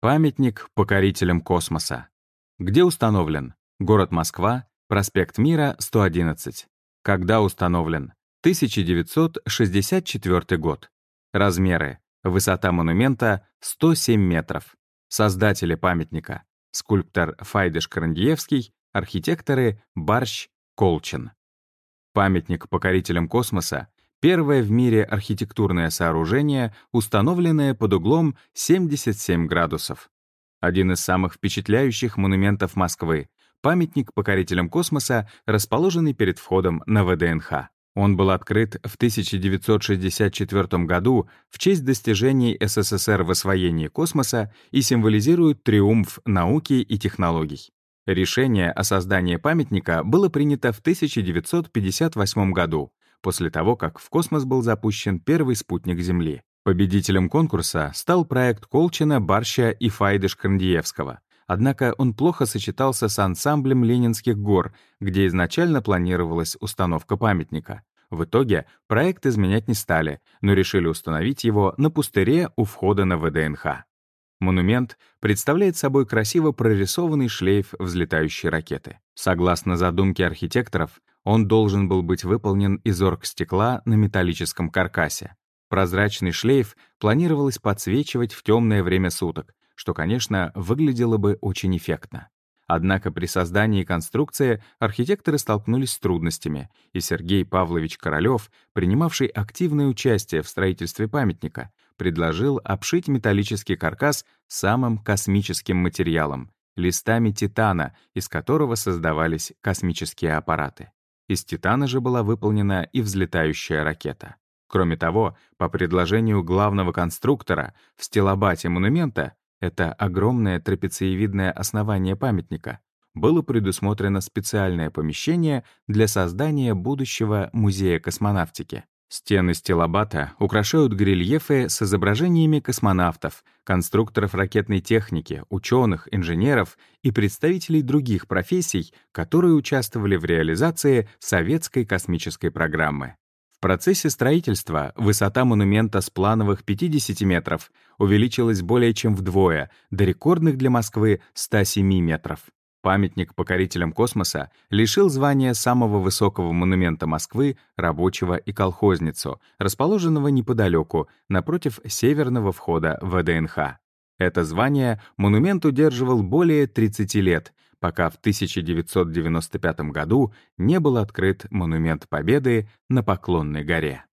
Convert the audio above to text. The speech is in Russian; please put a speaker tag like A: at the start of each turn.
A: Памятник покорителям космоса. Где установлен? Город Москва, проспект Мира, 111. Когда установлен? 1964 год. Размеры. Высота монумента — 107 метров. Создатели памятника. Скульптор Файдыш Карандиевский, архитекторы Барщ, Колчин. Памятник покорителям космоса — первое в мире архитектурное сооружение, установленное под углом 77 градусов. Один из самых впечатляющих монументов Москвы — памятник покорителям космоса, расположенный перед входом на ВДНХ. Он был открыт в 1964 году в честь достижений СССР в освоении космоса и символизирует триумф науки и технологий. Решение о создании памятника было принято в 1958 году, после того, как в космос был запущен первый спутник Земли. Победителем конкурса стал проект Колчина, Барща и Файды Шкандиевского. Однако он плохо сочетался с ансамблем Ленинских гор, где изначально планировалась установка памятника. В итоге проект изменять не стали, но решили установить его на пустыре у входа на ВДНХ. Монумент представляет собой красиво прорисованный шлейф взлетающей ракеты. Согласно задумке архитекторов, он должен был быть выполнен из оргстекла на металлическом каркасе. Прозрачный шлейф планировалось подсвечивать в темное время суток, что, конечно, выглядело бы очень эффектно. Однако при создании конструкции архитекторы столкнулись с трудностями, и Сергей Павлович Королёв, принимавший активное участие в строительстве памятника, предложил обшить металлический каркас самым космическим материалом — листами титана, из которого создавались космические аппараты. Из титана же была выполнена и взлетающая ракета. Кроме того, по предложению главного конструктора, в стилобате монумента это огромное трапециевидное основание памятника, было предусмотрено специальное помещение для создания будущего музея космонавтики. Стены стилобата украшают горельефы с изображениями космонавтов, конструкторов ракетной техники, ученых, инженеров и представителей других профессий, которые участвовали в реализации советской космической программы. В процессе строительства высота монумента с плановых 50 метров увеличилась более чем вдвое, до рекордных для Москвы 107 метров. Памятник покорителям космоса лишил звания самого высокого монумента Москвы рабочего и колхозницу, расположенного неподалеку, напротив северного входа в ВДНХ. Это звание монумент удерживал более 30 лет, пока в 1995 году не был открыт монумент Победы на Поклонной горе.